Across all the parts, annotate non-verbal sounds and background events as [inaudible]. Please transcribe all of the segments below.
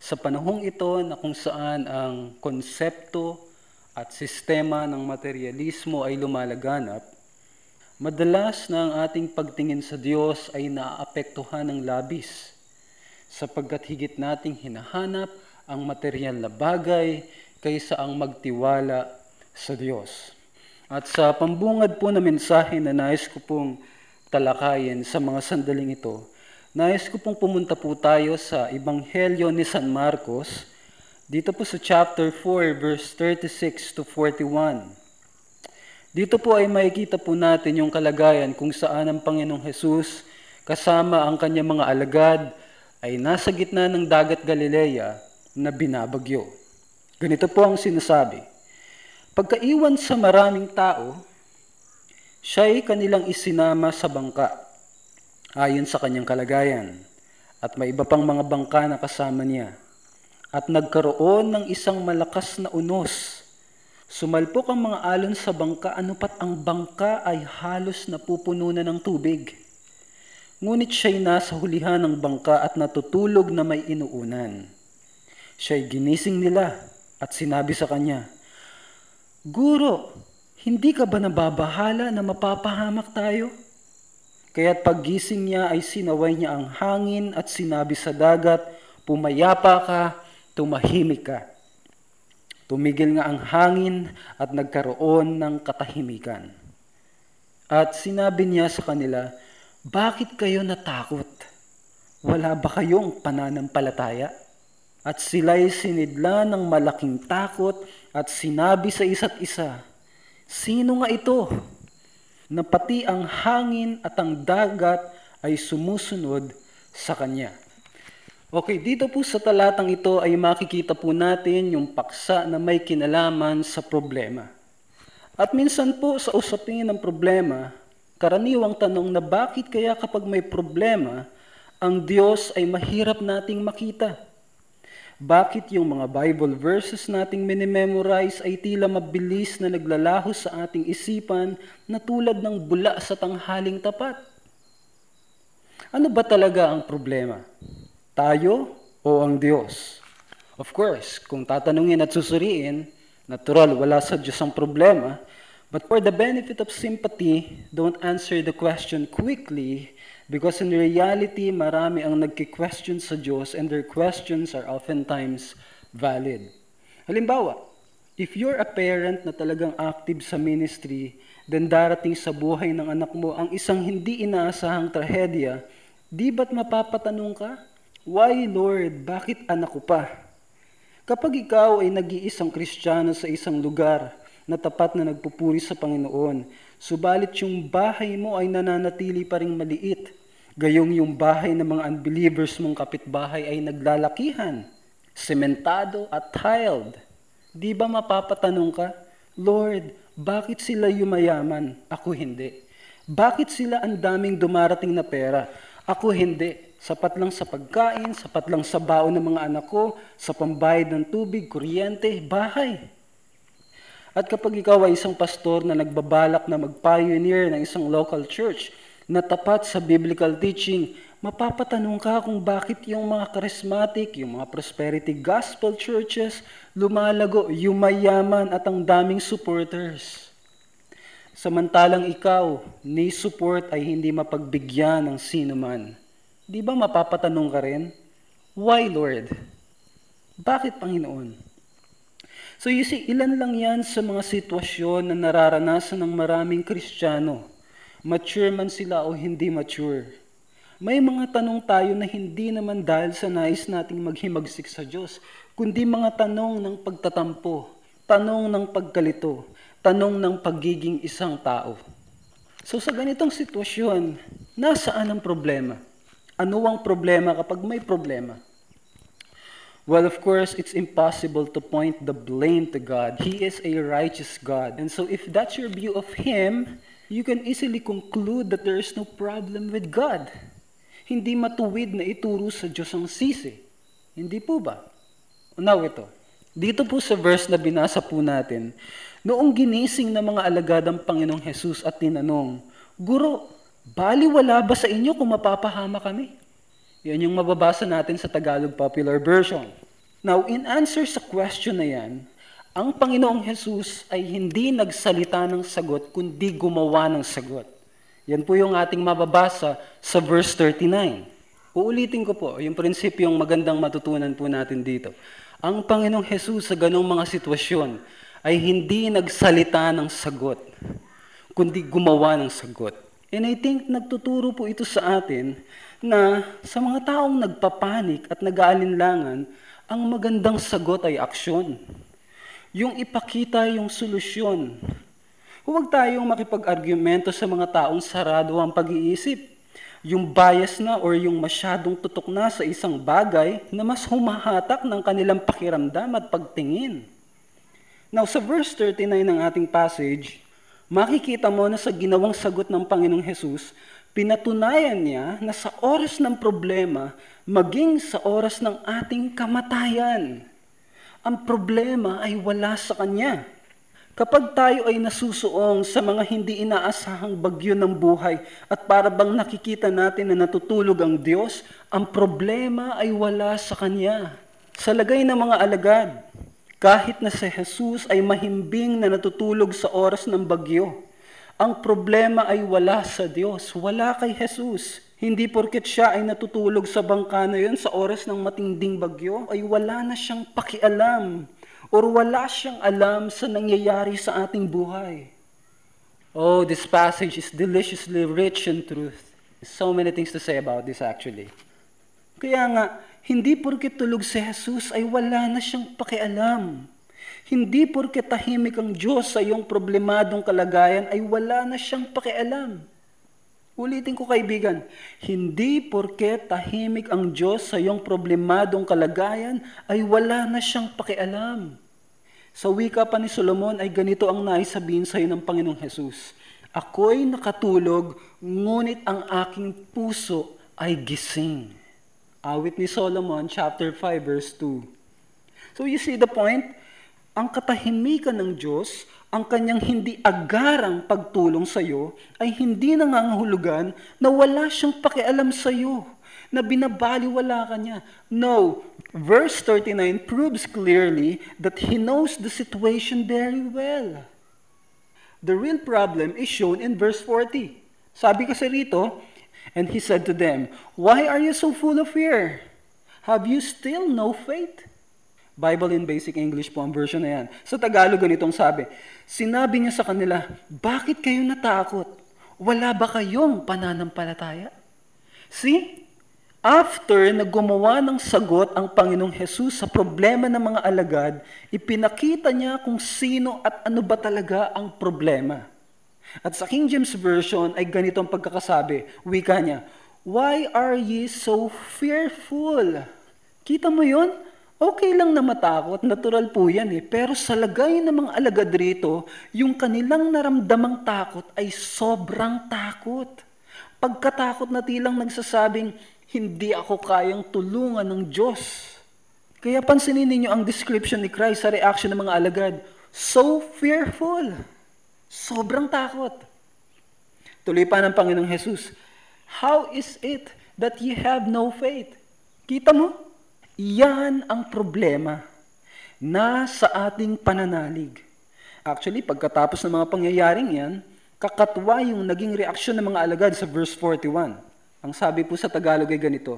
Sa panahong ito na kung saan ang konsepto at sistema ng materialismo ay lumalaganap, madalas na ang ating pagtingin sa Diyos ay naaapektuhan ng labis sapagkat higit nating hinahanap ang material na bagay kaysa ang magtiwala sa Diyos. At sa pambungad po na mensahe na nais ko pong talakayin sa mga sandaling ito, nais ko pong pumunta po tayo sa Ebanghelyo ni San Marcos, dito po sa chapter 4, verse 36 to 41. Dito po ay makikita po natin yung kalagayan kung saan ang Panginoong Jesus kasama ang kanyang mga alagad ay nasa gitna ng dagat Galilea na binabagyo. Ganito po ang sinasabi. Pagkaiwan sa maraming tao, siya ay kanilang isinama sa bangka ayon sa kanyang kalagayan at may iba pang mga bangka na kasama niya. At nagkaroon ng isang malakas na unos. Sumalpok ang mga alon sa bangka, anupat ang bangka ay halos napupuno na ng tubig. Ngunit siya'y nasa hulihan ng bangka at natutulog na may inuunan. Siya'y ginising nila at sinabi sa kanya, Guro, hindi ka ba nababahala na mapapahamak tayo? Kaya't paggising niya ay sinaway niya ang hangin at sinabi sa dagat, Pumayapa ka, tumahimik ka. Tumigil nga ang hangin at nagkaroon ng katahimikan. At sinabi niya sa kanila, Bakit kayo natakot? Wala ba kayong pananampalataya? At sila'y sinidla ng malaking takot at sinabi sa isa't isa, Sino nga ito? Na pati ang hangin at ang dagat ay sumusunod sa kanya. Okay, dito po sa talatang ito ay makikita po natin yung paksa na may kinalaman sa problema. At minsan po sa usapin ng problema, karaniwang tanong na bakit kaya kapag may problema, ang Diyos ay mahirap nating makita. Bakit yung mga Bible verses nating minimemorize ay tila mabilis na naglalaho sa ating isipan na tulad ng bula sa tanghaling tapat? Ano ba talaga ang problema? Tayo o ang Diyos? Of course, kung tatanungin at susuriin, natural, wala sa Diyos ang problema. But for the benefit of sympathy, don't answer the question quickly because in reality, marami ang nagki-question sa Diyos and their questions are oftentimes valid. Halimbawa, if you're a parent na talagang active sa ministry, then darating sa buhay ng anak mo ang isang hindi inaasahang trahedya, di ba't mapapatanong ka, Why, Lord, bakit anak ko pa? Kapag ikaw ay nag-iisang kristyano sa isang lugar na tapat na nagpupuri sa Panginoon, subalit yung bahay mo ay nananatili pa ring maliit, gayong yung bahay ng mga unbelievers mong kapitbahay ay naglalakihan, sementado at tiled, di ba mapapatanong ka, Lord, bakit sila yumayaman? Ako hindi. Bakit sila ang daming dumarating na pera? Ako hindi. Sapat lang sa pagkain, sapat lang sa baon ng mga anak ko, sa pambayad ng tubig, kuryente, bahay. At kapag ikaw ay isang pastor na nagbabalak na mag-pioneer ng isang local church na tapat sa biblical teaching, mapapatanong ka kung bakit yung mga charismatic, yung mga prosperity gospel churches lumalago, yumayaman at ang daming supporters. Samantalang ikaw, ni support ay hindi mapagbigyan ng sino man. Di ba mapapatanong ka rin? Why, Lord? Bakit, Panginoon? So you see, ilan lang yan sa mga sitwasyon na nararanasan ng maraming Kristiyano. Mature man sila o hindi mature. May mga tanong tayo na hindi naman dahil sa nais nating maghimagsik sa Diyos, kundi mga tanong ng pagtatampo, tanong ng pagkalito, tanong ng pagiging isang tao. So sa ganitong sitwasyon, nasaan ang problema? Ano ang problema kapag may problema? Well, of course, it's impossible to point the blame to God. He is a righteous God. And so if that's your view of Him, you can easily conclude that there is no problem with God. Hindi matuwid na ituro sa Diyos ang sisi. Hindi po ba? Now ito. Dito po sa verse na binasa po natin, noong ginising ng mga alagad ang Panginoong Jesus at tinanong, Guro, bali wala ba sa inyo kung mapapahama kami? Yan yung mababasa natin sa Tagalog Popular Version. Now, in answer sa question na yan, ang Panginoong Jesus ay hindi nagsalita ng sagot, kundi gumawa ng sagot. Yan po yung ating mababasa sa verse 39. Uulitin ko po, yung prinsipyong magandang matutunan po natin dito. Ang Panginoong Jesus sa ganong mga sitwasyon ay hindi nagsalita ng sagot, kundi gumawa ng sagot. And I think nagtuturo po ito sa atin na sa mga taong nagpapanik at nag-aalinlangan, ang magandang sagot ay aksyon yung ipakita yung solusyon. Huwag tayong makipag-argumento sa mga taong sarado ang pag-iisip. Yung bias na or yung masyadong tutok na sa isang bagay na mas humahatak ng kanilang pakiramdam at pagtingin. Now, sa verse 39 ng ating passage, makikita mo na sa ginawang sagot ng Panginoong Hesus, pinatunayan niya na sa oras ng problema, maging sa oras ng ating kamatayan, ang problema ay wala sa Kanya. Kapag tayo ay nasusuong sa mga hindi inaasahang bagyo ng buhay at para bang nakikita natin na natutulog ang Diyos, ang problema ay wala sa Kanya. Sa lagay ng mga alagad, kahit na si Jesus ay mahimbing na natutulog sa oras ng bagyo, ang problema ay wala sa Diyos, wala kay Jesus. Hindi porket siya ay natutulog sa bangka na yun sa oras ng matinding bagyo, ay wala na siyang pakialam or wala siyang alam sa nangyayari sa ating buhay. Oh, this passage is deliciously rich in truth. So many things to say about this actually. Kaya nga, hindi porket tulog si Jesus ay wala na siyang pakialam. Hindi porket tahimik ang Diyos sa iyong problemadong kalagayan ay wala na siyang pakialam. Ulitin ko kaibigan, hindi porke tahimik ang Diyos sa iyong problemadong kalagayan ay wala na siyang pakialam. Sa wika pa ni Solomon ay ganito ang naisabihin sa iyo ng Panginoong Jesus. Ako'y nakatulog, ngunit ang aking puso ay gising. Awit ni Solomon, chapter 5, verse 2. So you see the point? Ang katahimikan ng Diyos ang kanyang hindi agarang pagtulong sa iyo ay hindi nangangahulugan na wala siyang pakialam sa iyo, na binabaliwala ka niya. No, verse 39 proves clearly that he knows the situation very well. The real problem is shown in verse 40. Sabi kasi rito, and he said to them, Why are you so full of fear? Have you still no faith? Bible in Basic English po ang version na yan. Sa Tagalog, ganitong sabi, Sinabi niya sa kanila, Bakit kayo natakot? Wala ba kayong pananampalataya? See? After na gumawa ng sagot ang Panginoong Jesus sa problema ng mga alagad, ipinakita niya kung sino at ano ba talaga ang problema. At sa King James Version ay ganito ang pagkakasabi, wika niya, Why are ye so fearful? Kita mo yon? Okay lang na matakot, natural po yan eh. Pero sa lagay ng mga alagad rito, yung kanilang naramdamang takot ay sobrang takot. Pagkatakot na tilang nagsasabing, hindi ako kayang tulungan ng Diyos. Kaya pansinin ninyo ang description ni Christ sa reaction ng mga alagad. So fearful. Sobrang takot. Tuloy pa ng Panginoong Jesus, How is it that ye have no faith? Kita mo? Yan ang problema na sa ating pananalig. Actually, pagkatapos ng mga pangyayaring yan, kakatwa yung naging reaksyon ng mga alagad sa verse 41. Ang sabi po sa Tagalog ay ganito,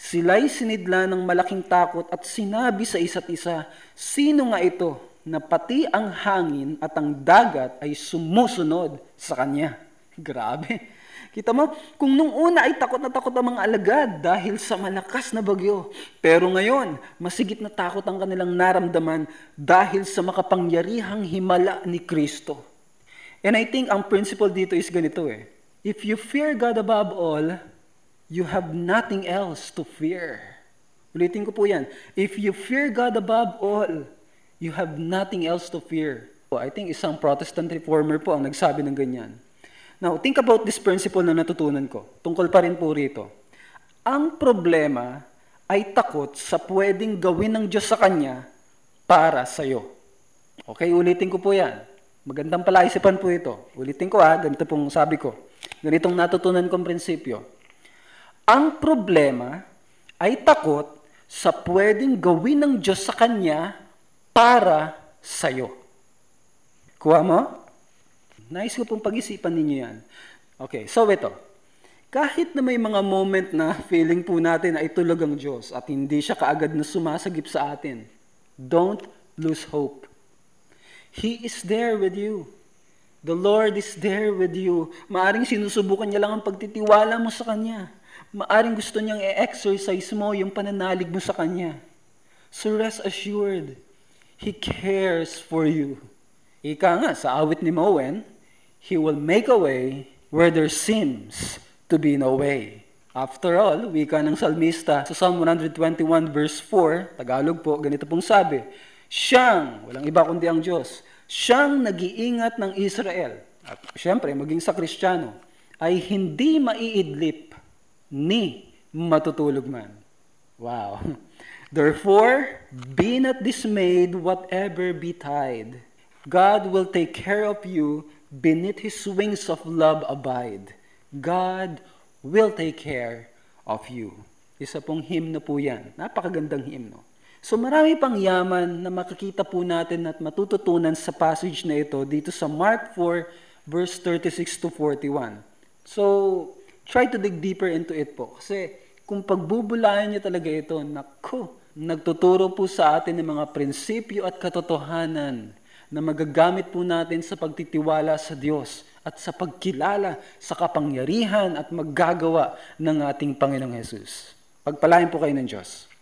Sila'y sinidla ng malaking takot at sinabi sa isa't isa, Sino nga ito na pati ang hangin at ang dagat ay sumusunod sa kanya? [laughs] Grabe. Kita mo, kung nung una ay takot na takot ang mga alagad dahil sa malakas na bagyo, pero ngayon, masigit na takot ang kanilang naramdaman dahil sa makapangyarihang himala ni Kristo. And I think ang principle dito is ganito eh. If you fear God above all, you have nothing else to fear. Ulitin ko po yan. If you fear God above all, you have nothing else to fear. I think isang Protestant reformer po ang nagsabi ng ganyan. Now, think about this principle na natutunan ko. Tungkol pa rin po rito. Ang problema ay takot sa pwedeng gawin ng Diyos sa Kanya para sa iyo. Okay, ulitin ko po yan. Magandang palaisipan po ito. Ulitin ko ha, ganito pong sabi ko. Ganitong natutunan kong prinsipyo. Ang problema ay takot sa pwedeng gawin ng Diyos sa kanya para sa'yo. Kuha mo? Nice ko pong pag-isipan ninyo yan. Okay, so ito. Kahit na may mga moment na feeling po natin na itulog ang Diyos at hindi siya kaagad na sumasagip sa atin, don't lose hope. He is there with you. The Lord is there with you. Maaring sinusubukan niya lang ang pagtitiwala mo sa Kanya. Maaring gusto niyang i-exercise mo yung pananalig mo sa Kanya. So rest assured, He cares for you. Ika nga, sa awit ni Moen, He will make a way where there seems to be no way. After all, wika ng salmista sa Psalm 121 verse 4, Tagalog po, ganito pong sabi, Siyang, walang iba kundi ang Diyos, siyang nag-iingat ng Israel, at siyempre maging sa Kristiyano, ay hindi maiidlip ni matutulog man. Wow. [laughs] Therefore, be not dismayed whatever betide. God will take care of you, beneath His wings of love abide. God will take care of you. Isa pong hymno po yan. Napakagandang hymno. So marami pang yaman na makikita po natin at matututunan sa passage na ito dito sa Mark 4 verse 36 to 41. So, try to dig deeper into it po. Kasi kung pagbubulayan niyo talaga ito, naku, nagtuturo po sa atin ng mga prinsipyo at katotohanan na magagamit po natin sa pagtitiwala sa Diyos at sa pagkilala sa kapangyarihan at maggagawa ng ating Panginoong Yesus. Pagpalain po kayo ng Diyos.